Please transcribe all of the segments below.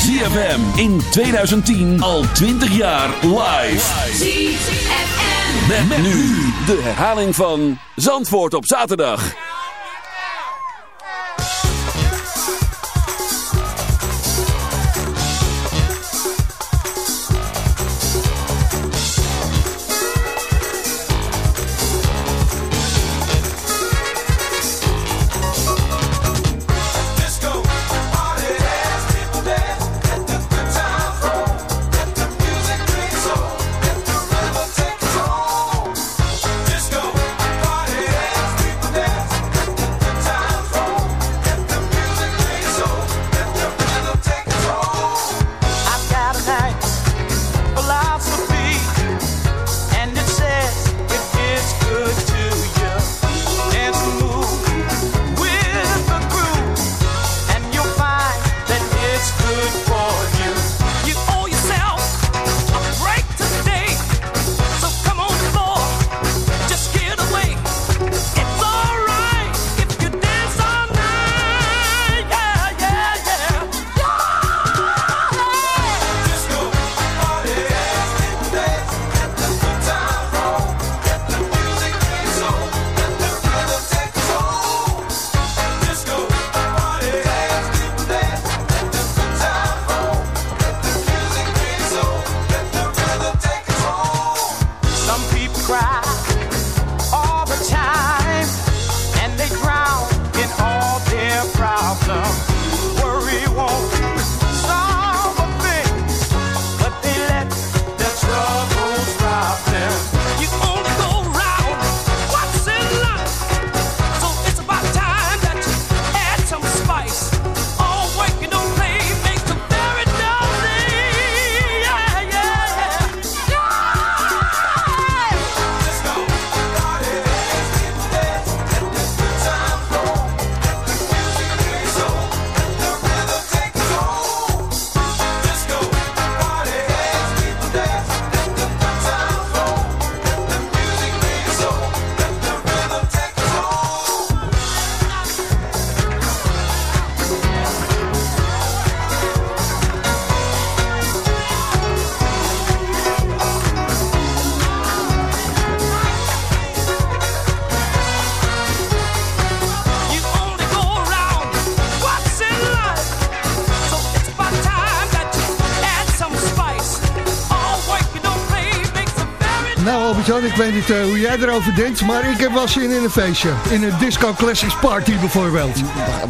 ZFM in 2010 al 20 jaar live. ZFM. Met, met nu de herhaling van Zandvoort op zaterdag. Weet niet eh, hoe jij erover denkt, maar ik heb wel zin in een feestje. In een Disco Classics Party bijvoorbeeld.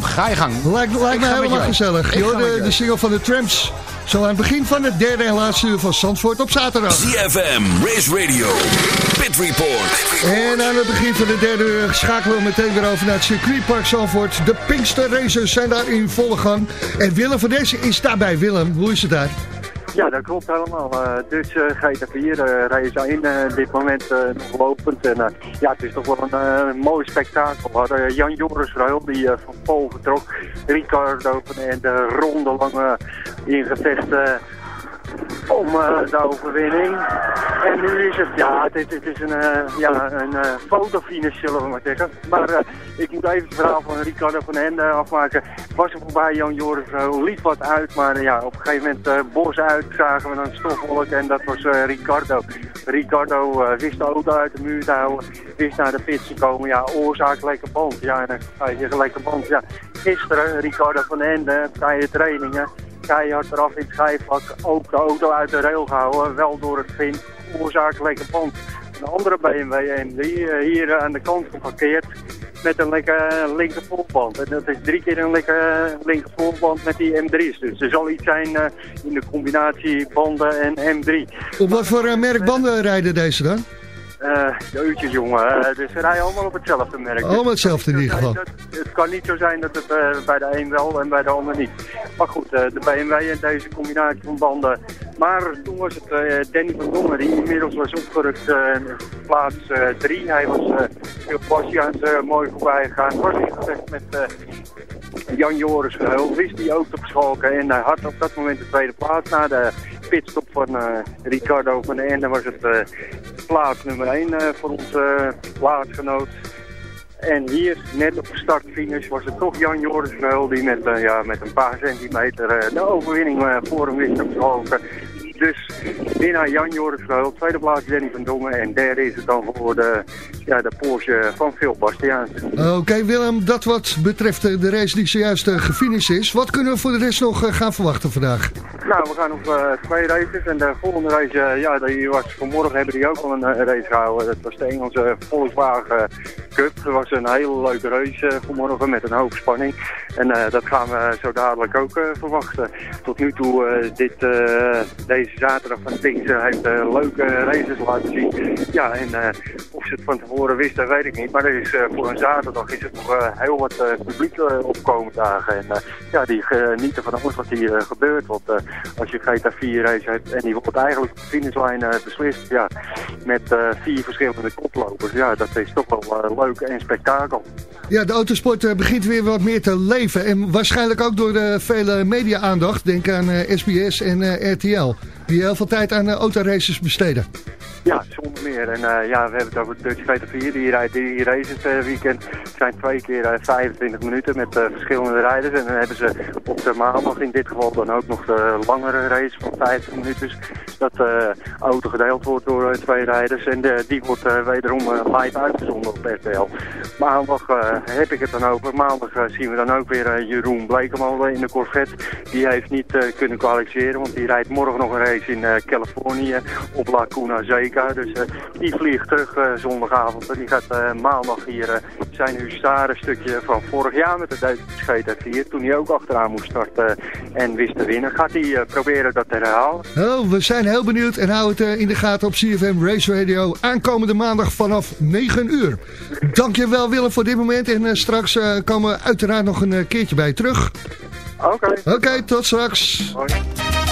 Ga je gang. Lijkt, lijkt me helemaal gezellig. De mee. single van de Tramps. Zo aan het begin van het derde en laatste uur van Zandvoort op zaterdag. ZFM Race Radio. Pit Report. En aan het begin van de derde uur schakelen we meteen weer over naar het circuitpark Zandvoort. De Pinkster Racers zijn daar in volle gang. En Willem van Dessen is daarbij. Willem, hoe is het daar? Ja, dat klopt helemaal. Eh, dus eh GT4 uh, race 1 eh, dit moment eh, nog lopend. En eh, ja, het is toch wel een mooi spektakel. We hadden Jan Joris Ruil die van Pol vertrok. Ricardo van en de ronde lange ingevechten om eh, de overwinning. En nu is het, ja, het is, een, eh, ja, een eh, fotofinish zullen we maar zeggen. Maar ik moet even het verhaal van Ricardo van Ende afmaken. Was er voorbij Jan Joris liep wat uit, maar ja, op een gegeven moment bos uit zagen we een stofwolk en dat was Ricardo. Ricardo wist de auto uit de muur te houden, wist naar de pits te komen. Ja, oorzaak lekker band. Ja, dan ga je lekker band. Ja, gisteren Ricardo van Ende, bij de trainingen, keihard eraf in het schijfvlak, ook de auto uit de rail gehouden, wel door het vin, oorzaak lekker band. Een andere BMW M3 eh, hier eh, aan de kant geparkeerd met een lekker linker voorband. En dat is drie keer een lekker linker voorband met die M3's. Dus er zal iets zijn eh, in de combinatie banden en M3. Op wat voor eh, merk banden rijden deze dan? Eh jeutjes jongen, eh, dus ze rijden allemaal op hetzelfde merk. Allemaal Dus hetzelfde in ieder geval. het kan niet zo zijn dat het eh, bij de een wel en bij de ander niet. Maar goed, eh, de BMW en deze combinatie van banden. Maar toen was het Danny van Dongen die inmiddels was opgerukt plaats 3. Hij was uh, heel Bastiaans eh, mooi voorbij gegaan. Was in gevecht met Jan Joris Verheul. Wist hij ook te verschalken en hij had op dat moment de tweede plaats. Na de pitstop van Ricardo van den Ende was het plaats nummer 1 voor onze plaatsgenoot. En hier, net op de startfinish, was het toch Jan Joris die met, eh, ja, met een paar centimeter eh, de overwinning eh, voor hem wist te. Dus winnaar Jan Joris Verheul, tweede plaats Danny van Dongen en derde is het dan voor de, ja, de Porsche van Phil Bastiaans. Oké Willem, dat wat betreft eh, de race die zojuist uh, gefinished is. Wat kunnen we voor de rest nog eh, gaan verwachten vandaag? Nou, we gaan nog eh, twee races en de volgende race, eh, ja, die was vanmorgen hebben die ook al een eh, race gehouden. Dat was de Engelse Volkswagen Cup. Dat was een hele leuke race eh, vanmorgen met een hoop spanning. En eh, dat gaan we zo dadelijk ook eh, verwachten. Tot nu toe, eh, dit, eh, zaterdag van Pinkster heeft eh, leuke races laten zien. Ja, en eh, of ze het van tevoren wisten, weet ik niet. Maar er eh, voor een zaterdag is het nog heel wat publiek opkomend dagen. En ja, die genieten van alles wat hier gebeurt. Want als je GTA 4 race hebt en die wordt eigenlijk op de finishlijn beslist, ja, met vier verschillende koplopers. Ja, dat is toch wel leuk en spektakel. Ja, de autosport begint weer wat meer te leven. En waarschijnlijk ook door de vele media-aandacht. Denk aan SBS en RTL. Die heel veel tijd aan eh, autoraces besteden. Ja, zonder meer. En eh, ja, we hebben het over de Dutch GT4. Die rijdt die races per weekend. Het zijn twee keer eh, 25 minuten met eh, verschillende rijders. En dan hebben ze op de maandag in dit geval dan ook nog de langere race van 50 minuten. Dat de auto gedeeld wordt door eh, twee rijders. En die wordt eh, wederom eh, live uitgezonden op RTL. Maandag eh, heb ik het dan over. Maandag eh, zien we dan ook weer eh, Jeroen Blekemal in de Corvette. Die heeft niet eh, kunnen kwalificeren, want die rijdt morgen nog een race in eh, Californië op Lacuna Dus eh, die vliegt terug eh, zondagavond. Die gaat eh, maandag hier zijn husaren stukje van vorig jaar met de Duitse GT4. Toen hij ook achteraan moest starten en wist te winnen. Gaat hij proberen dat te herhalen. Oh, we zijn heel benieuwd en hou het in de gaten op CFM Race Radio. Aankomende maandag vanaf 9 uur. Dankjewel Willem voor dit moment. En straks komen we uiteraard nog een keertje bij je terug. Oké. Oké, tot straks. Hoi.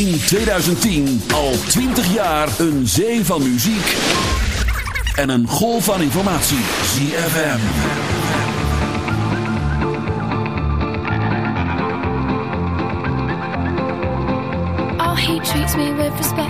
In 2010 al 20 jaar een zee van muziek en een golf van informatie. ZFM. He treats me with respect.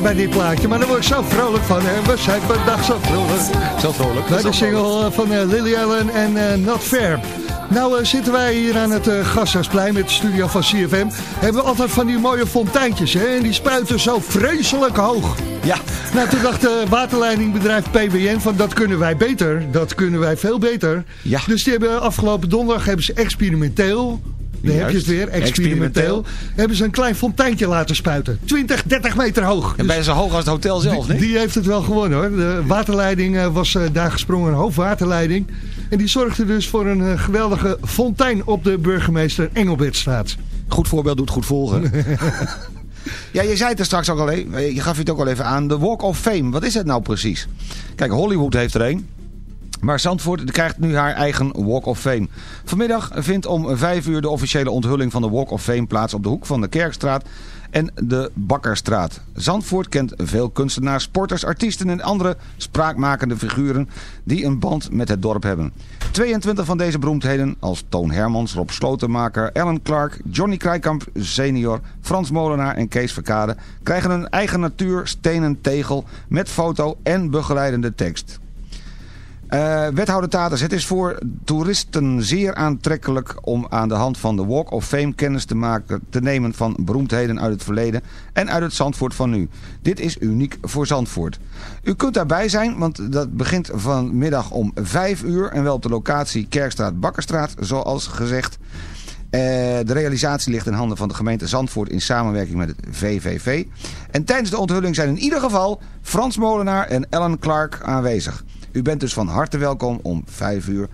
bij dit plaatje. Maar daar word ik zo vrolijk van. Hè? We zijn vandaag zo vrolijk. Zo vrolijk. Bij de single eh, van eh, Lily Allen en eh, Not Fair. Nou zitten wij hier aan het uh, Gasthuisplein met de studio van CFM. Hebben we altijd van die mooie fonteintjes. Hè? En die spuiten zo vreselijk hoog. Ja. Nou, toen dacht de waterleidingbedrijf PBN van dat kunnen wij beter. Dat kunnen wij veel beter. Ja. Dus die hebben afgelopen donderdag hebben ze experimenteel... Daar heb je het weer, experimenteel. Hebben ze een klein fonteintje laten spuiten. 20, 30 meter hoog. En bijna zo hoog als het hotel zelf, Die, nee? die heeft het wel gewonnen hoor. De waterleiding eh, was eh, daar gesprongen, een hoofdwaterleiding. En die zorgde dus voor een eh, geweldige fontein op de burgemeester Engelbertstraat. Goed voorbeeld doet goed volgen. ja, je zei het er straks ook al even. Je gaf het ook al even aan. De Walk of Fame. Wat is het nou precies? Kijk, Hollywood heeft er een. Maar Zandvoort krijgt nu haar eigen Walk of Fame. Vanmiddag vindt om 5 uur de officiële onthulling van de Walk of Fame plaats op de hoek van de Kerkstraat en de Bakkerstraat. Zandvoort kent veel kunstenaars, sporters, artiesten en andere spraakmakende figuren die een band met het dorp hebben. 22 van deze beroemdheden, als Toon Hermans, Rob Slotenmaker, Ellen Clark, Johnny Krijkamp senior, Frans Molenaar en Kees Verkade, krijgen een eigen natuur stenen tegel met foto en begeleidende tekst. Eh, wethouder Taters, het is voor toeristen zeer aantrekkelijk om aan de hand van de Walk of Fame kennis te, maken, te nemen van beroemdheden uit het verleden en uit het Zandvoort van nu. Dit is uniek voor Zandvoort. U kunt daarbij zijn, want dat begint vanmiddag om 5 uur en wel op de locatie Kerkstraat Bakkerstraat, zoals gezegd. Eh, de realisatie ligt in handen van de gemeente Zandvoort in samenwerking met het VVV. En tijdens de onthulling zijn in ieder geval Frans Molenaar en Ellen Clark aanwezig. U bent dus van harte welkom om 5 uur.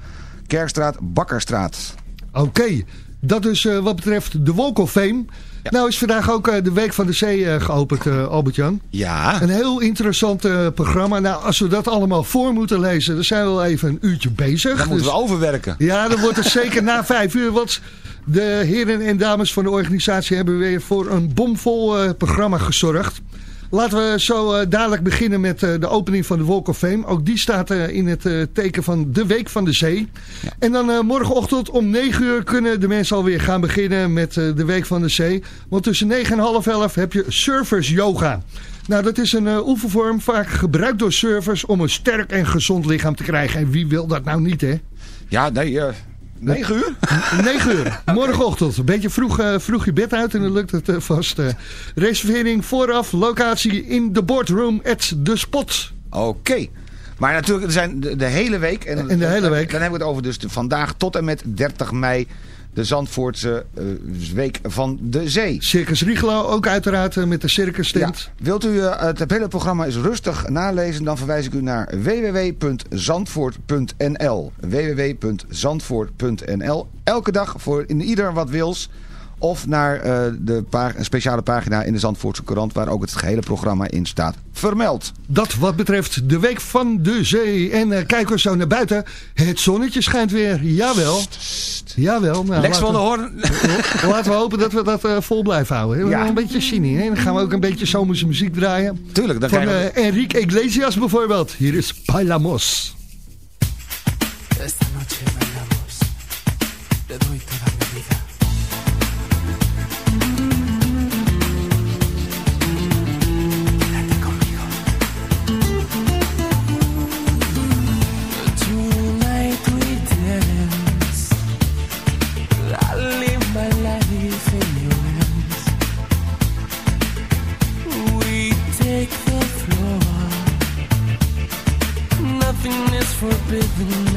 Kerkstraat, Bakkerstraat. Oké, dat eh, wat betreft de Walk of Fame. Nou is vandaag ook eh, de Week van de Zee eh, geopend, Albert-Jan. Ja. Een heel interessant programma. Nou, als we dat allemaal voor moeten lezen, dan zijn we wel even een uurtje bezig. Dan moeten Dus- we overwerken. Ja, dan wordt het zeker na vijf uur. Want de heren en dames van de organisatie hebben weer voor een bomvol programma gezorgd. Laten we zo eh, dadelijk beginnen met eh, de opening van de Walk of Fame. Ook die staat eh, in het teken van de Week van de Zee. En dan morgenochtend om 9 uur kunnen de mensen alweer gaan beginnen met de Week van de Zee. Want tussen 9 en half 11 heb je surfers yoga. Nou, dat is een oefenvorm vaak gebruikt door surfers om een sterk en gezond lichaam te krijgen. En wie wil dat nou niet, hè? Ja, nee, 9 uur? 9 uur, morgenochtend. Een beetje vroeg, eh, vroeg je bed uit en dan lukt het eh, vast. eh. reservering vooraf, locatie in de boardroom at the spot. Oké. Maar natuurlijk, er zijn de, de hele week. En, En de hele week. Dan hebben we het over dus de, vandaag tot en met 30 mei. De Zandvoortse eh, Week van de Zee. Circus Rigelo ook uiteraard eh, met de circus Ja. tent. Wilt u eh, het hele programma eens rustig nalezen, dan verwijs ik u naar www.zandvoort.nl www.zandvoort.nl Elke dag voor in ieder wat wils. Of naar eh, de pa- een speciale pagina in de Zandvoortse Courant... waar ook het gehele programma in staat vermeld. Dat wat betreft de Week van de Zee. En eh, kijken we zo naar buiten. Het zonnetje schijnt weer. Jawel. Jawel. Nou, Lex van der we- Hoorn. Laten we hopen dat we dat eh, vol blijven houden. We Ja. een beetje. Hè? Dan gaan we ook een beetje zomerse muziek draaien. Tuurlijk, dan Van we... eh, Enrique Iglesias bijvoorbeeld. Hier is Bailamos. Esta noche bailamos. Te doy is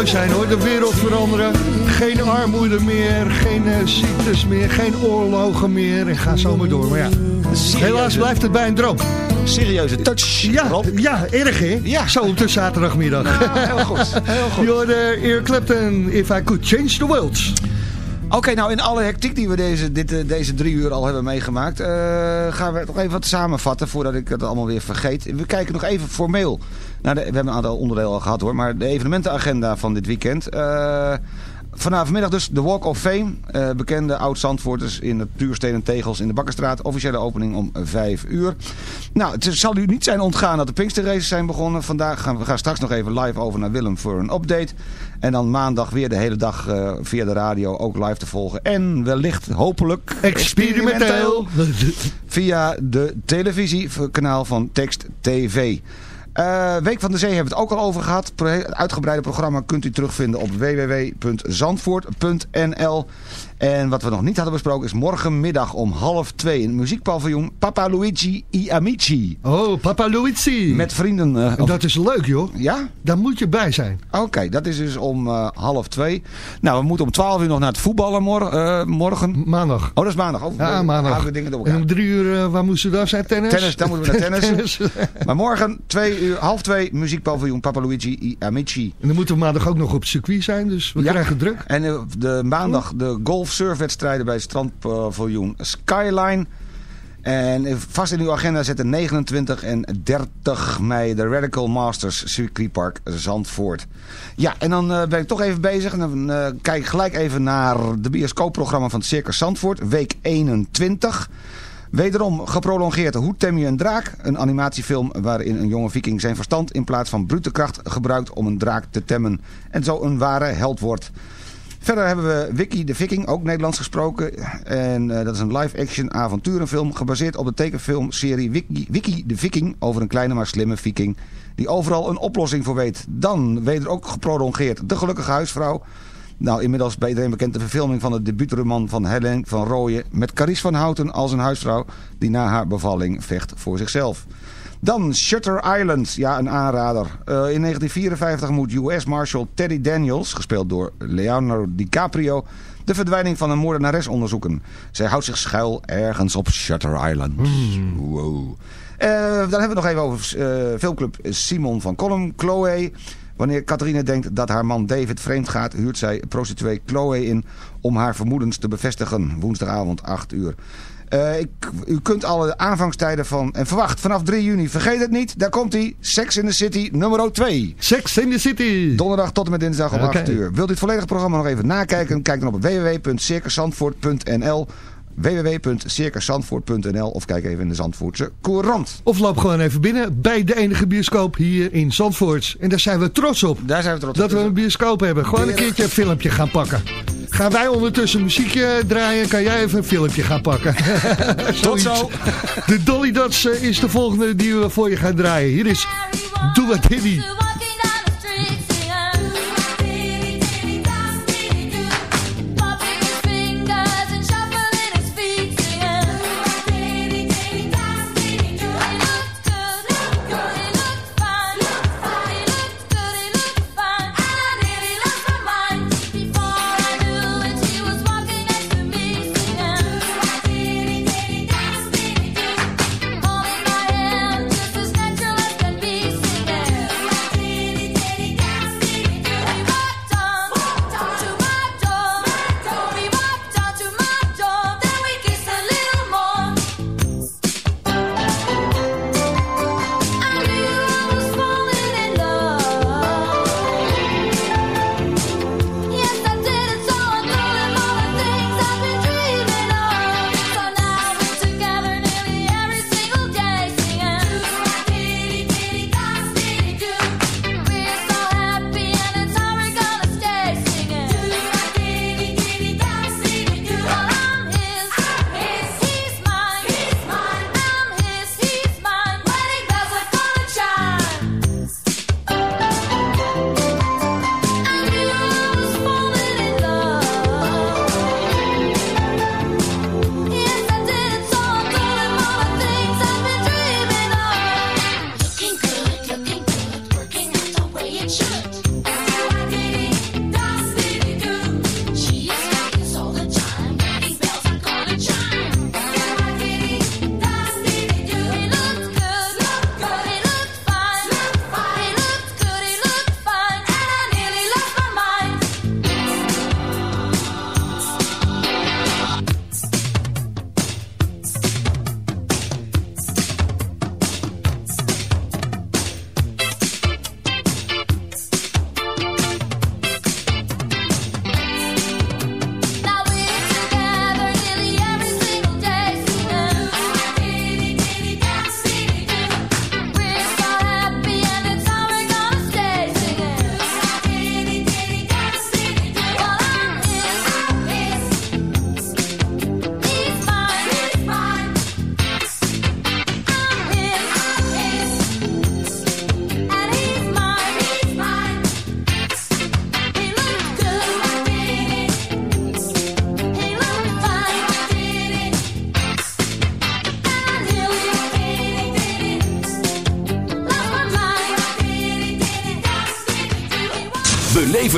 mooi zijn hoor, de wereld veranderen. Geen armoede meer, geen eh, ziektes meer, geen oorlogen meer. En ga zo maar door. Maar ja, helaas blijft het bij een droom. Serieuze touch, ja, Ja, erg hè? Ja. Zo op zaterdagmiddag. Nou, heel goed, heel goed. You're Eric Clapton, If I Could Change the World. Oké, nou in alle hectiek die we deze, dit, eh, deze drie uur al hebben meegemaakt... eh, gaan we nog even wat samenvatten voordat ik het allemaal weer vergeet. We kijken nog even formeel. naar de, we hebben een aantal onderdelen al gehad hoor. Maar de evenementenagenda van dit weekend... eh, Vanavond dus de Walk of Fame. Eh, bekende oud-Zandvoorters in de Tuursteen en Tegels in de Bakkerstraat. Officiële opening om 5 uur. Nou, het zal u niet zijn ontgaan dat de Pinksterraces zijn begonnen. Vandaag gaan we gaan straks nog even live over naar Willem voor een update. En dan maandag weer de hele dag eh, via de radio ook live te volgen. En wellicht, hopelijk... Experimenteel. Via de televisiekanaal van Text TV. Eh, Week van de Zee hebben we het ook al over gehad. Het uitgebreide programma kunt u terugvinden op www.zandvoort.nl. En wat we nog niet hadden besproken is morgenmiddag om half twee in het muziekpaviljoen Papa Luigi I Amici. Oh, Papa Luigi. Met vrienden. eh, dat is leuk, joh. Ja? Daar moet je bij zijn. Oké, dat is dus om eh, half twee. Nou, we moeten om twaalf uur nog naar het voetballen mor- eh, morgen. Maandag. Oh, dat is maandag. Oh, Ja, we maandag. houden dingen door En om drie uur, waar moesten we daar zijn? Tennis? Tennis, dan moeten we naar tennis. Tennis. Maar morgen, twee uur, half twee, muziekpaviljoen Papa Luigi I Amici. En dan moeten we maandag ook nog op het circuit zijn, dus we Ja. krijgen druk. En de maandag de golf-surfwedstrijden bij het strandpaviljoen Skyline. En vast in uw agenda zetten 29 en 30 mei de Radical Masters Circuitpark Zandvoort. Ja, en dan eh, ben ik toch even bezig. En dan eh, kijk gelijk even naar de bioscoopprogramma van het Circus Zandvoort. Week 21. Wederom geprolongeerd Hoe tem je een draak? Een animatiefilm waarin een jonge viking zijn verstand in plaats van brute kracht gebruikt om een draak te temmen. En zo een ware held wordt. Verder hebben we Wiki de Viking, ook Nederlands gesproken. En eh, dat is een live-action avonturenfilm gebaseerd op de tekenfilmserie Wiki, Wiki de Viking over een kleine maar slimme viking die overal een oplossing voor weet. Dan weder ook geprolongeerd De Gelukkige Huisvrouw. Nou, inmiddels bij iedereen bekend de verfilming van de debuutroman van Helen van Rooyen... met Carice van Houten als een huisvrouw die na haar bevalling vecht voor zichzelf. Dan Shutter Island, ja een aanrader. Eh, in 1954 moet US Marshal Teddy Daniels, gespeeld door Leonardo DiCaprio... de verdwijning van een moordenares onderzoeken. Zij houdt zich schuil ergens op Shutter Island. Wow. Eh, dan hebben we het nog even over eh, filmclub Simon van Kolm, Chloe... Wanneer Catharine denkt dat haar man David vreemd gaat... huurt zij prostituee Chloe in om haar vermoedens te bevestigen. Woensdagavond 8 uur. Eh, ik, u kunt alle aanvangstijden van... En verwacht, vanaf 3 juni, vergeet het niet... daar komt hij, Sex in the City nummer 2. Sex in the City. Donderdag tot en met dinsdag om Oké. 8 uur. Wilt u het volledige programma nog even nakijken? Kijk dan op www.circuszandvoort.nl www.circuszandvoort.nl of kijk even in de Zandvoortse Courant. Of loop gewoon even binnen bij de enige bioscoop hier in Zandvoort. En daar zijn we trots op. Daar zijn we trots Dat op. we een bioscoop hebben. Gewoon een keertje een filmpje gaan pakken. Gaan wij ondertussen muziekje draaien, kan jij even een filmpje gaan pakken. Tot zo. De Dolly Dots eh, is de volgende die we voor je gaan draaien. Hier is Doe What Diddy.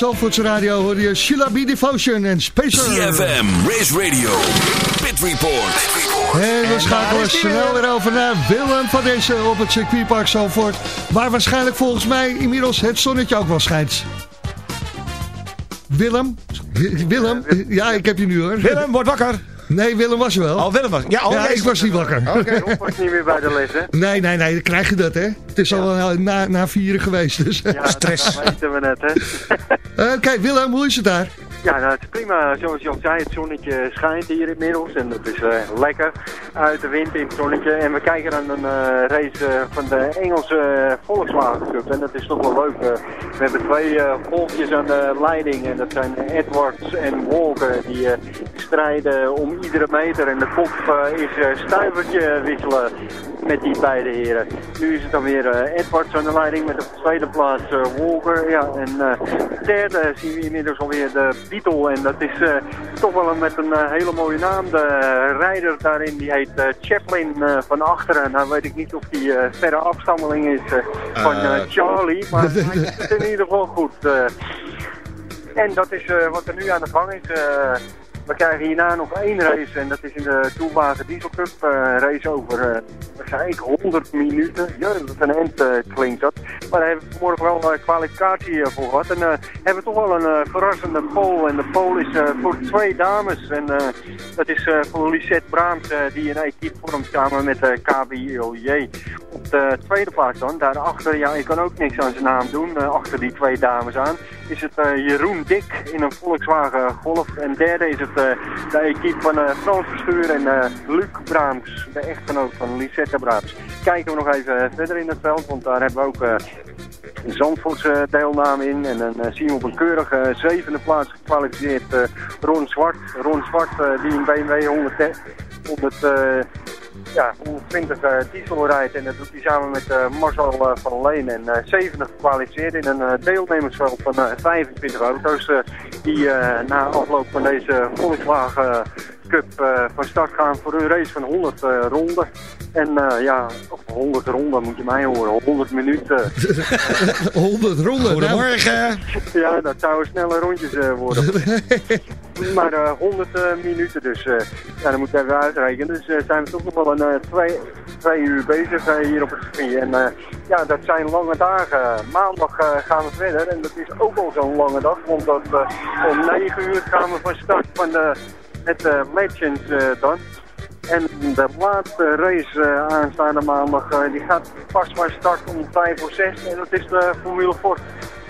Zalvoortse Radio hoor je Sheila B. Devotion en Spacer. ZFM, Race Radio, Pit Report. En we schakelen snel weer over naar Willem van deze op het circuitpark Zalvoort. Waar waarschijnlijk volgens mij inmiddels het zonnetje ook wel schijnt. Willem? Willem? Ja, ik heb je nu hoor. Willem, word wakker. Nee, Willem was er wel. Oh, Willem was Ja, oh, ja nee, ik was niet wakker. Oké, Rob was niet meer bij de les, hè? Nee, nee, nee, dan krijg je dat, hè. Het is al eh, na, na vieren geweest, dus. Ja, Stress. Dat weten we net, hè? Eh, kijk, Willem, hoe is het daar? Ja, nou, het is prima. Zoals je al zei, het zonnetje schijnt hier inmiddels. En dat is eh, lekker uit de wind in het zonnetje. En we kijken naar een eh, race eh, van de Engelse Volkswagen Cup. En dat is toch wel leuk. we hebben twee golfjes aan de leiding. En dat zijn Edwards en Walker. Die strijden om iedere meter. En de kop is stuivertje wisselen met die beide heren. Nu is het dan weer eh, Edwards aan de leiding met op de tweede plaats eh, Walker. Ja, en eh, derde zien we inmiddels alweer de Beetle. En dat is toch wel een, met een hele mooie naam. De rijder daarin die heet Chaplin van achteren. Nou weet ik niet of die verre afstammeling is van. Charlie. Maar hij doet het in ieder geval goed. en dat is wat er nu aan de gang is. We krijgen hierna nog één race en dat is in de Toelwagen Diesel Cup eh, race over, zei ik, 100 minuten. Ja, dat een end eh, klinkt dat. Maar daar hebben we vanmorgen wel kwalificatie eh, voor gehad. En hebben we toch wel een verrassende pole. En de pole is voor twee dames. En dat is voor Lisette Braams, die een equipe vormt samen met KBOJ. Op de tweede plaats dan, daarachter, ja, ik kan ook niks aan zijn naam doen, achter die twee dames aan, is het Jeroen Dik in een Volkswagen Golf. En derde is het de equipe van eh, Frans Verschuur en eh, Luc Braams, de echtgenoot van Lisette Braams. Kijken we nog even verder in het veld, want daar hebben we ook eh, een Zandvoortse deelname in. En dan eh, zien we op een keurige zevende plaats gekwalificeerd eh, Ron Zwart. Ron Zwart eh, die een BMW 100, 100 ja, 120 eh, diesel rijdt. En dat doet hij samen met eh, Marcel eh, van Leen. En eh 70 gekwalificeerd in een deelnemersveld van eh, 25 auto's. die na afloop van deze Volkswagen Cup eh, van start gaan voor een race van 100 eh, ronden. En eh, ja, of 100 ronden moet je mij horen, 100 minuten. 100 ronden. Goedemorgen. Ja, dat zouden snelle rondjes eh, worden. maar eh 100 eh, minuten dus. eh, ja, dan moet ik even uitrekenen. Dus eh, zijn we toch nog wel een eh, twee, twee uur bezig hier op het circuit. En eh, ja, dat zijn lange dagen. Maandag eh, gaan we verder. En dat is ook al zo'n lange dag. Want dat, eh, om 9 uur gaan we van start van de, het eh, Legends eh, dan. En de laatste race eh, aanstaande maandag, die gaat pas maar starten om 5 voor 6. En dat is de Formule Ford.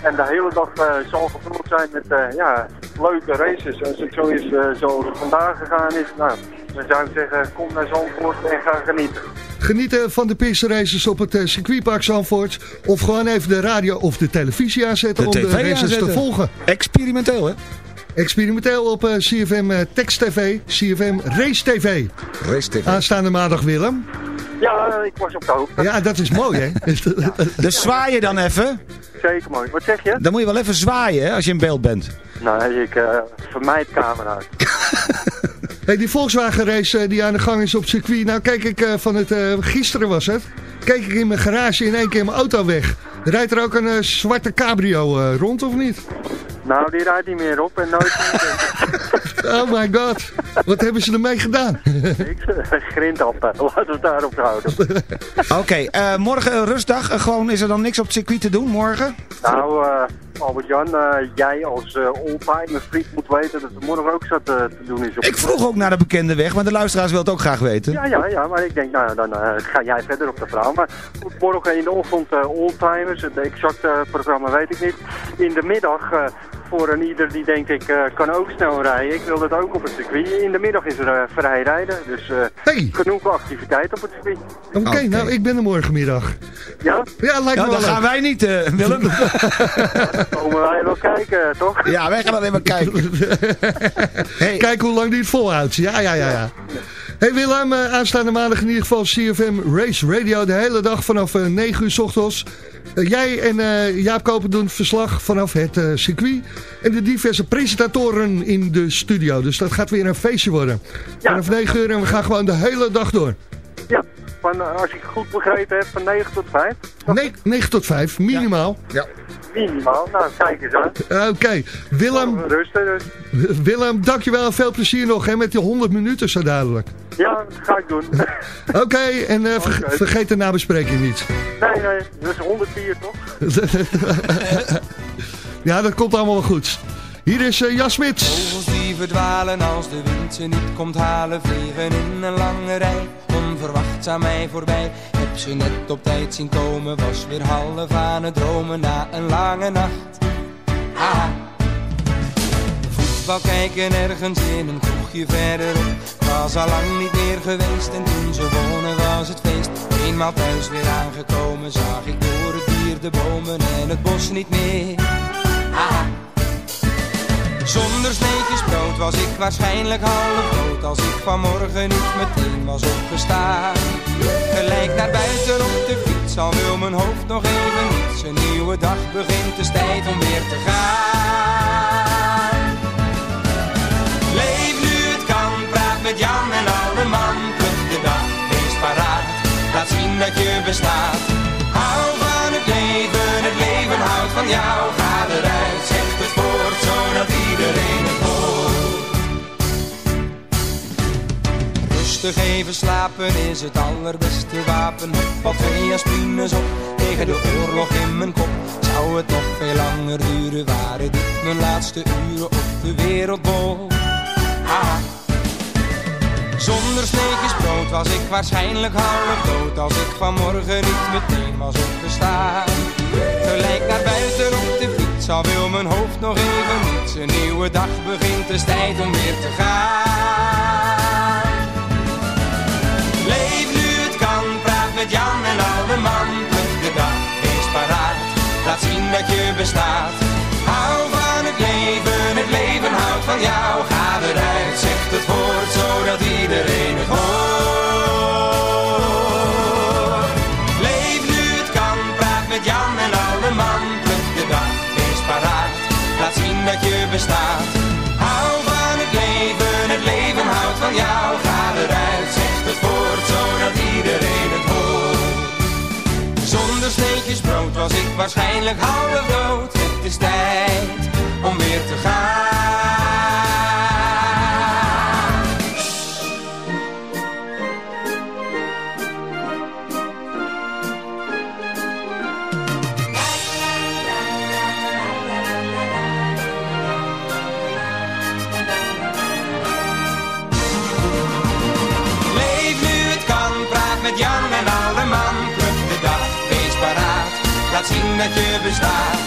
En de hele dag eh, zal gevuld zijn met eh, ja, leuke races. Als het zo is zoals het vandaag gegaan is, nou, dan zou ik zeggen, kom naar Zandvoort en ga genieten. Genieten van de pistraces op het circuitpark Zandvoort. Of gewoon even de radio of de televisie aanzetten De om de races te volgen. Experimenteel, hè? Experimenteel op eh, CFM eh, Text TV, CFM Race TV. Race TV. Aanstaande maandag, Willem. Ja, eh, ik was op de hoogte. Ja, dat is mooi, hè? Dus zwaai je dan even. Zeker mooi. Wat zeg je? Dan moet je wel even zwaaien, hè, als je in beeld bent. Nee, ik eh, vermijd camera's. Hey, die Volkswagen race die aan de gang is op circuit. Nou, kijk ik eh, van het, eh, gisteren was het. Keek ik in mijn garage in één keer mijn auto weg. Rijdt er ook een zwarte cabrio eh, rond of niet? Nou, die rijdt niet meer op en nooit meer. Oh my god. Wat hebben ze ermee gedaan? Niks, grind altijd. Laten we het daarop houden. Oké, eh, morgen een rustdag. Eh, gewoon is er dan niks op het circuit te doen morgen? Nou, eh, Albert-Jan, eh, jij als uh, oldtimer freak moet weten dat er morgen ook zat eh, te doen is. Op Ik vroeg ook naar de bekende weg, maar de luisteraars wil het ook graag weten. Ja, ja, ja, maar ik denk, nou, dan eh, ga jij verder op de verhaal. Maar goed, morgen in de ochtend eh oldtimers, het exacte programma weet ik niet. In de middag, eh, voor een ieder die denk ik eh, kan ook snel rijden. Ik wil dat ook op het circuit. In de middag is er eh, vrij rijden, dus eh, genoeg activiteit op het circuit. Oké, nou, ik ben er morgenmiddag. Ja? Ja, lijkt me Nou, wel dan leuk. gaan wij niet, eh, Willem. Komen wij wel kijken, toch? ja, wij gaan alleen maar kijken. Kijk hoe lang die het volhoudt. Ja, ja, ja, ja. Hey Willem, eh, aanstaande maandag in ieder geval CFM Race Radio. De hele dag vanaf eh, 9 uur s ochtends. Eh, jij en eh, Jaap Koper doen verslag vanaf het eh, circuit. En de diverse presentatoren in de studio. Dus dat gaat weer een feestje worden. Vanaf 9 uur en we gaan gewoon de hele dag door. Ja, van, eh, als ik het goed begrepen heb, van 9 tot 5. Nee, 9 tot 5, minimaal. Ja. Minimaal. Nou, kijk eens aan. Oké, Willem, Rusten dus. Willem, dankjewel en veel plezier nog hè, met die 100 minuten zo dadelijk. Ja, dat ga ik doen. Oké, en eh, Oké. vergeet de nabespreking niet. nee, nee, dat is 104 toch? ja, dat komt allemaal wel goed. Hier is uh, Jas Smits. Vogels die verdwalen als de wind ze niet komt halen Vliegen in een lange rij, onverwachts aan mij voorbij Ze net op tijd zien komen, was weer half aan het dromen na een lange nacht. Haha. Voetbal kijken ergens in een kroegje verderop Was al lang niet meer geweest en toen ze wonen was het feest. Eenmaal thuis weer aangekomen zag ik door het dier de bomen en het bos niet meer. Zonder sneetjes brood was ik waarschijnlijk half dood Als ik vanmorgen niet meteen was opgestaan. Gelijk naar buiten op de fiets Al wil mijn hoofd nog even niets Een nieuwe dag begint, het is tijd om weer te gaan. Leef nu het kan, praat met Jan en alle man. Pluk de dag, wees paraat Laat zien dat je bestaat. Hou van het leven, het leven houdt van jou. Ga eruit, zeg het voort, zodat rustig even slapen is het allerbeste wapen. Wat twee aspines op tegen de oorlog in mijn kop. Zou het nog veel langer duren, waren dit mijn laatste uren op de wereldbol. Ah. Zonder sneetjes brood was ik waarschijnlijk half dood Als ik vanmorgen niet meteen was opgestaan Gelijk naar buiten op de fiets, al wil mijn hoofd nog even niets Een nieuwe dag begint, het is tijd om weer te gaan met Jan en alle man de dag, wees paraat, laat zien dat je bestaat. Hou van het leven, het leven houdt van jou. Ga eruit, zegt het woord, zodat iedereen het hoort. Leef nu het kan, praat met Jan en alle man de dag, wees paraat, laat zien dat je bestaat. Hou van het leven, het leven houdt van jou was ik waarschijnlijk half dood. Het is tijd om weer te gaan. Bestaat.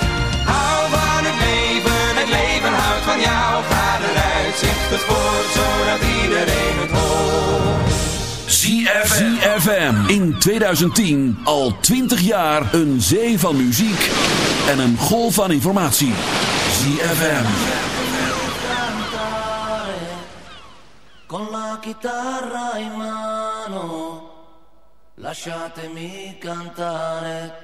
Hou van het leven, het leven houdt van jou. Ga eruit, zegt het voort, zodat iedereen het hoort. ZFM in 2010 al 20 jaar een zee van muziek en een golf van informatie. ZFM. con la chitarra in mano, lasciatemi cantare,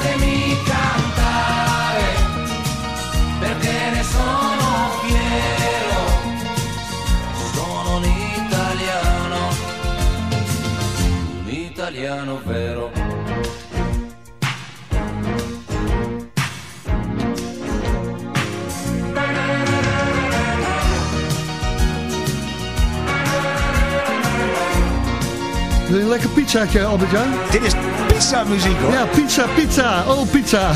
Lasciatemi cantare perché ne sono fiero. Sono un italiano, un italiano vero. Wil je een lekker pizzaatje, Albert-Jan? Dit is pizza muziek hoor. Ja, pizza, pizza. Oh, pizza.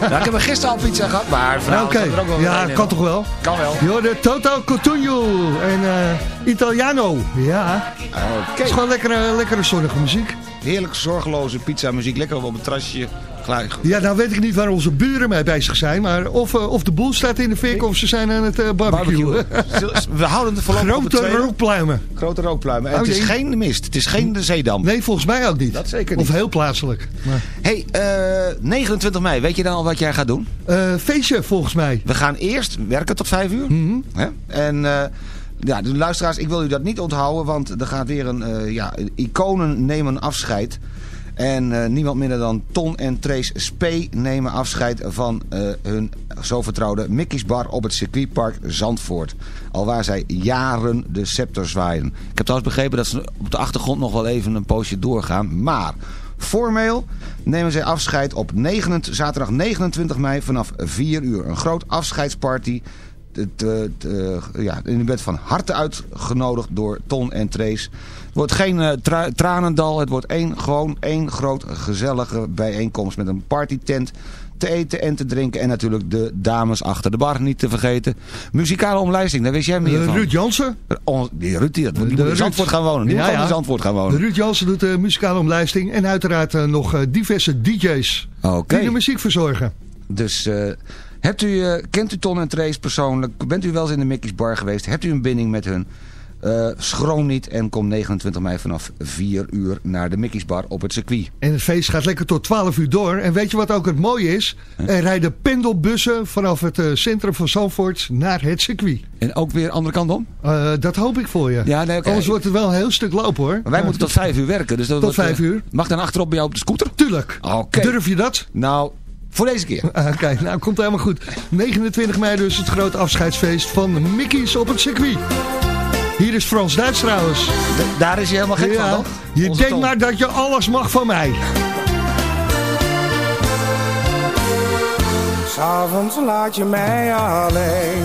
Nou, ik heb er gisteren al pizza gehad, maar vanavond staat er ook wel ja, kan toch wel? Kan wel. Je de Toto Cotugno en eh, Italiano. Ja, het Oké. is gewoon lekkere, lekkere zonnige muziek. Heerlijk zorgeloze pizza muziek. Lekker op het terrasje. Gelijk. Ja, nou weet ik niet waar onze buren mee bezig zijn, maar of, eh, of de boel staat in de fik of ze zijn aan het eh barbecuen. We houden het voorlopig op het Grote rookpluimen. Grote rookpluimen. En Oh, het is geen mist. Het is geen de zeedam. Nee, volgens mij ook niet. Dat zeker niet. Of heel plaatselijk. Maar, hey, eh, 29 mei. Weet je dan al wat jij gaat doen? eh, feestje volgens mij. We gaan eerst werken tot 5 uur. Hè? En eh, ja, de luisteraars, ik wil u dat niet onthouden. Want er gaat weer een... eh, ja, iconen nemen afscheid. En eh, niemand minder dan Ton en Trace Spee nemen afscheid van eh, hun zo vertrouwde Mickey's Bar op het circuitpark Zandvoort. Alwaar zij jaren de scepter zwaaien. Ik heb trouwens begrepen dat ze op de achtergrond nog wel even een poosje doorgaan. Maar formeel nemen zij afscheid op 29, zaterdag 29 mei vanaf 4 uur. Een groot afscheidsparty het, eh, het, eh, ja, u bent van harte uitgenodigd door Ton en Trace. Het wordt geen eh, tra- tranendal. Het wordt één, gewoon één groot gezellige bijeenkomst met een partytent te eten en te drinken. En natuurlijk de dames achter de bar niet te vergeten. Muzikale omlijsting, daar wist jij meer van. Ruud Jansen. Die Ruud, die, die moet De in Ruud. Zandvoort gaan wonen. Die Ja, moet ja. in Zandvoort gaan wonen. Ruud Jansen doet de muzikale omlijsting en uiteraard nog diverse DJ's die de muziek verzorgen. Dus hebt u, eh, kent u Ton en Trace persoonlijk? Bent u wel eens in de Mickey's Bar geweest? Hebt u een binding met hun? Eh, schroom niet en kom 29 mei vanaf 4 uur naar de Mickey's Bar op het circuit. En het feest gaat lekker tot 12 uur door. En weet je wat ook het mooie is? Er rijden pendelbussen vanaf het eh, centrum van Zandvoort naar het circuit. En ook weer andere kant om? Dat hoop ik voor je. Ja, nee. Anders wordt het wel een heel stuk lopen hoor. Maar wij moeten tot 5 uur werken. Dus dat Tot wordt, eh, 5 uur. Mag dan achterop bij jou op de scooter? Tuurlijk. Oké. Durf je dat? Nou, voor deze keer. Oké, nou komt helemaal goed. 29 mei dus het grote afscheidsfeest van Mickey's op het circuit. Hier is Frans Duits trouwens. daar is hij helemaal gek Ja, van, toch? Je Onze denkt Ton. maar dat je alles mag van mij. S'avonds laat je mij alleen.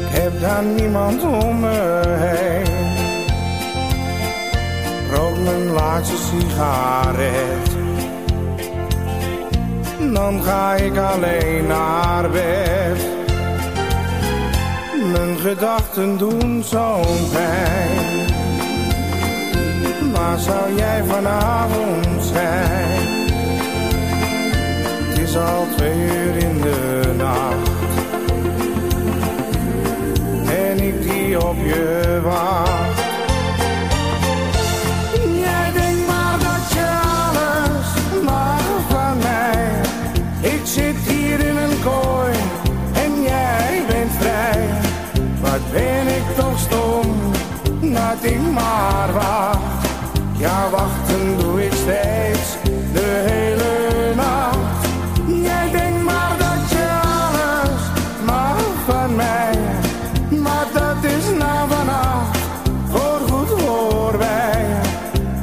Ik heb dan niemand om me heen. Rook mijn laatste sigaret. Dan ga ik alleen naar bed. Mijn gedachten doen zo'n pijn. Waar zou jij vanavond zijn? Het is al twee uur in de nacht. En ik die op je wacht. Ja, wachten doe ik steeds de hele nacht. Jij denkt maar dat je alles mag van mij. Maar dat is nou vannacht voorgoed voorbij.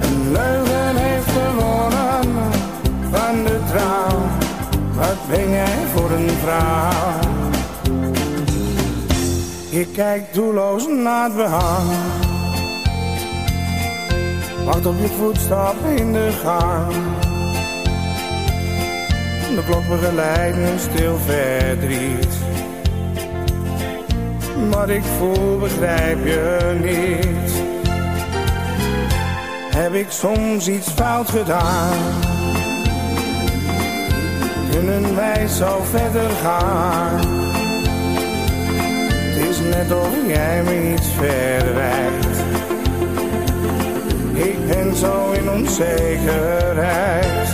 Een leugen heeft gewonnen van de trouw. Wat ben jij voor een vrouw? Je kijkt doelloos naar het behang. Wacht op je voetstap in de gang. De klok begeleidt een stil verdriet. Wat ik voel begrijp je niet. Heb ik soms iets fout gedaan? Kunnen wij zo verder gaan? Het is net of jij me iets verwijt. Ik ben zo in onzekerheid.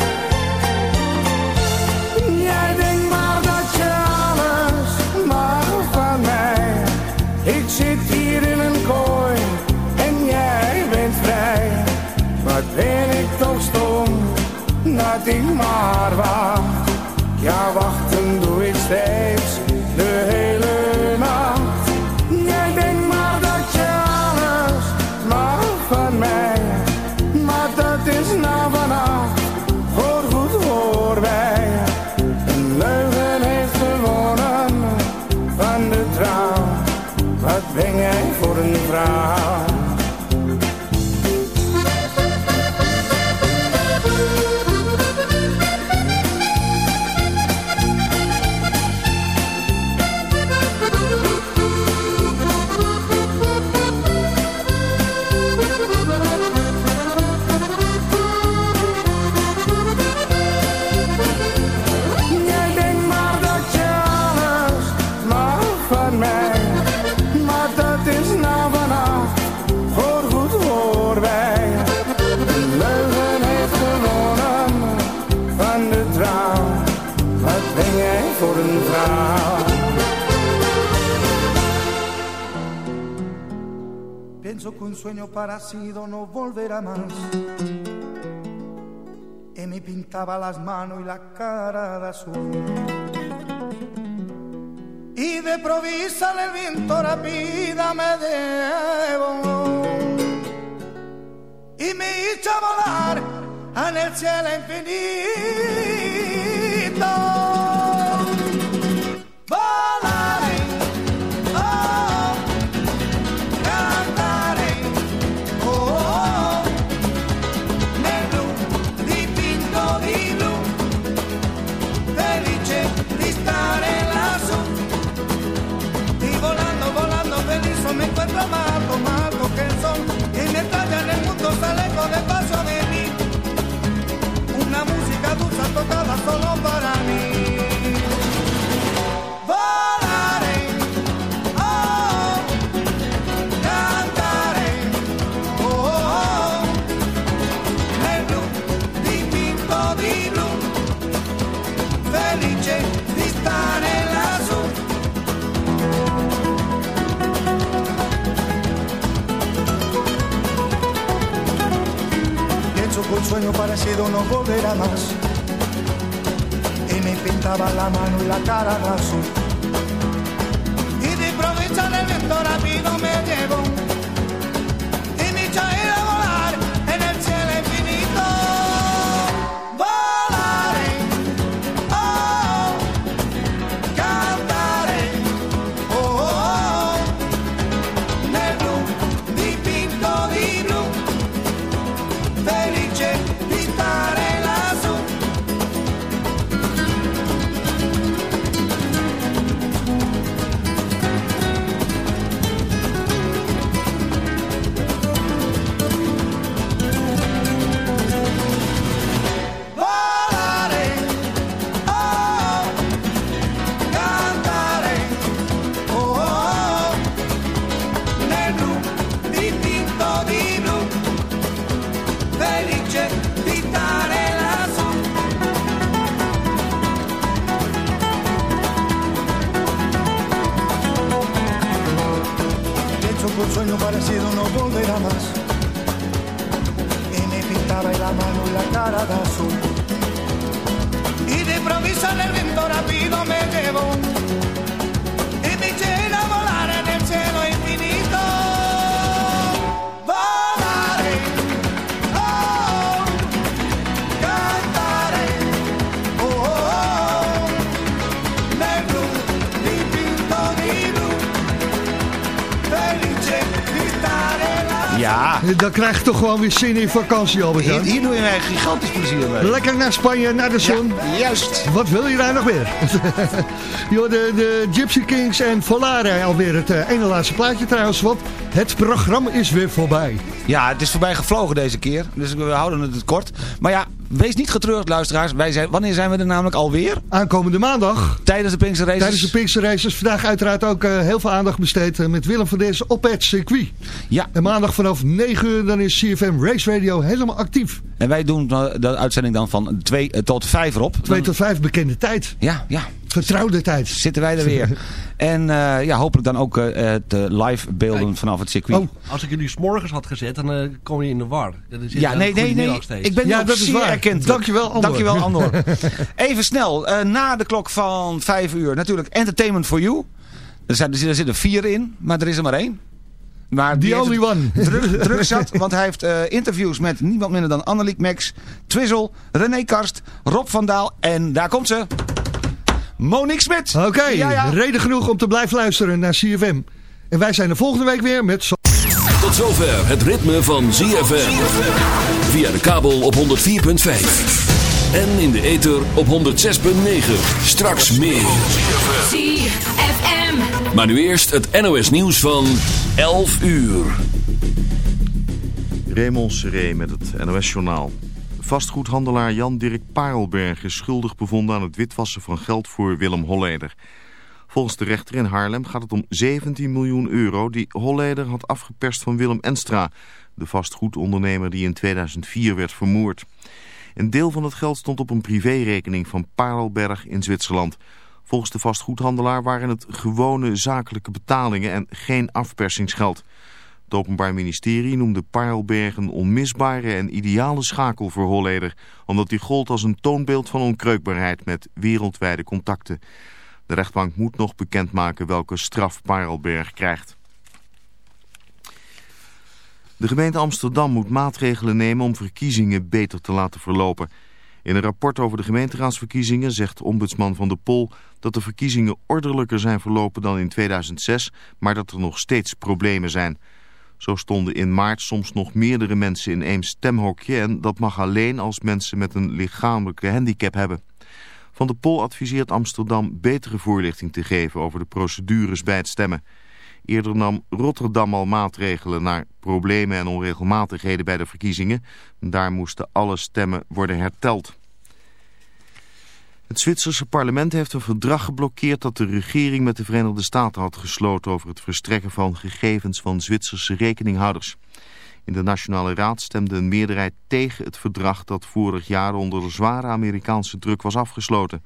Jij denkt maar dat je alles mag van mij. Ik zit hier in een kooi en jij bent vrij. Wat ben ik toch stom dat ik maar wacht. Ja, wachten doe ik steeds un sueño parecido no volverá más. Y me pintaba las manos y la cara de azul. Y de provisa el viento rápida me debo. Y me hizo volar en el cielo infinito. De mí. Sueño parecido no volverá más. Y me pintaba la mano y la cara de azul. Dan krijg je toch gewoon weer zin in vakantie, albert Hier, hier doe je mij gigantisch plezier mee. Lekker naar Spanje, naar de zon. juist. Wat wil je daar nog meer? Joh, de, de Gypsy Kings en Volare alweer het eh, ene laatste plaatje trouwens. Want het programma is weer voorbij. Ja, het is voorbij gevlogen deze keer. Dus we houden het kort. Maar ja, wees niet getreurd luisteraars. Wij zijn, wanneer zijn we er namelijk alweer? Aankomende maandag. Tijdens de Pinkster Races. Tijdens de Pinkster Races. Vandaag uiteraard ook eh, heel veel aandacht besteed eh, met Willem van Dezen op het circuit. Ja. En maandag vanaf 9 uur dan is CFM Race Radio helemaal actief. En wij doen de uitzending dan van 2 tot 5 erop. 2 tot 5 bekende tijd. Ja, ja. Vertrouwde tijd. Zitten wij er weer. en eh, ja, hopelijk dan ook eh, de live beelden vanaf het circuit. Oh. Als ik jullie s'morgens had gezet, dan eh, kom je in de war. Dan zit Ja, nee, nee, nee. Ik ben Ja, dat is zeer waar. erkend. Dankjewel, Andor. Dankjewel, Andor. Even snel, eh, na de klok van 5 uur, natuurlijk Entertainment for You. Er, zijn, er zitten- er vier in, maar er is er maar één. Maar The die only one. Druk, druk zat, want hij heeft eh, interviews met niemand minder dan Anneliek Max, Twizzle, René Karst, Rob van Daal en daar komt ze. Monique Smit. Oké, Ja, ja. reden genoeg om te blijven luisteren naar CFM. En wij zijn de volgende week weer met... Tot zover het ritme van ZFM. Via de kabel op 104.5. En in de ether op 106.9. Straks meer. ZFM. Maar nu eerst het NOS nieuws van 11 uur. Raymond Seré met het NOS-journaal. Vastgoedhandelaar Jan-Dirk Parelberg is schuldig bevonden aan het witwassen van geld voor Willem Holleder. Volgens de rechter in Haarlem gaat het om 17 miljoen euro die Holleder had afgeperst van Willem Enstra, de vastgoedondernemer die in 2004 werd vermoord. Een deel van het geld stond op een privérekening van Parelberg in Zwitserland. Volgens de vastgoedhandelaar waren het gewone zakelijke betalingen en geen afpersingsgeld. Het Openbaar Ministerie noemde Parelberg een onmisbare en ideale schakel voor Holleder, omdat hij gold als een toonbeeld van onkreukbaarheid met wereldwijde contacten. De rechtbank moet nog bekendmaken welke straf Parelberg krijgt. De gemeente Amsterdam moet maatregelen nemen om verkiezingen beter te laten verlopen. In een rapport over de gemeenteraadsverkiezingen zegt ombudsman Van de Pol dat de verkiezingen ordelijker zijn verlopen dan in 2006, maar dat er nog steeds problemen zijn. Zo stonden in maart soms nog meerdere mensen in één stemhokje en dat mag alleen als mensen met een lichamelijke handicap hebben. Van de Pol adviseert Amsterdam betere voorlichting te geven over de procedures bij het stemmen. Eerder nam Rotterdam al maatregelen naar problemen en onregelmatigheden bij de verkiezingen. Daar moesten alle stemmen worden herteld. Het Zwitserse parlement heeft een verdrag geblokkeerd dat de regering met de Verenigde Staten had gesloten over het verstrekken van gegevens van Zwitserse rekeninghouders. In de Nationale Raad stemde een meerderheid tegen het verdrag dat vorig jaar onder de zware Amerikaanse druk was afgesloten.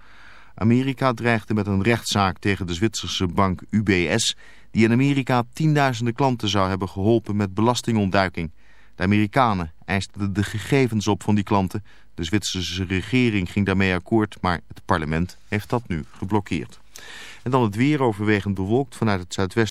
Amerika dreigde met een rechtszaak tegen de Zwitserse bank UBS, die in Amerika tienduizenden klanten zou hebben geholpen met belastingontduiking. De Amerikanen eisten de gegevens op van die klanten. De Zwitserse regering ging daarmee akkoord, maar het parlement heeft dat nu geblokkeerd. En dan het weer overwegend bewolkt vanuit het zuidwesten.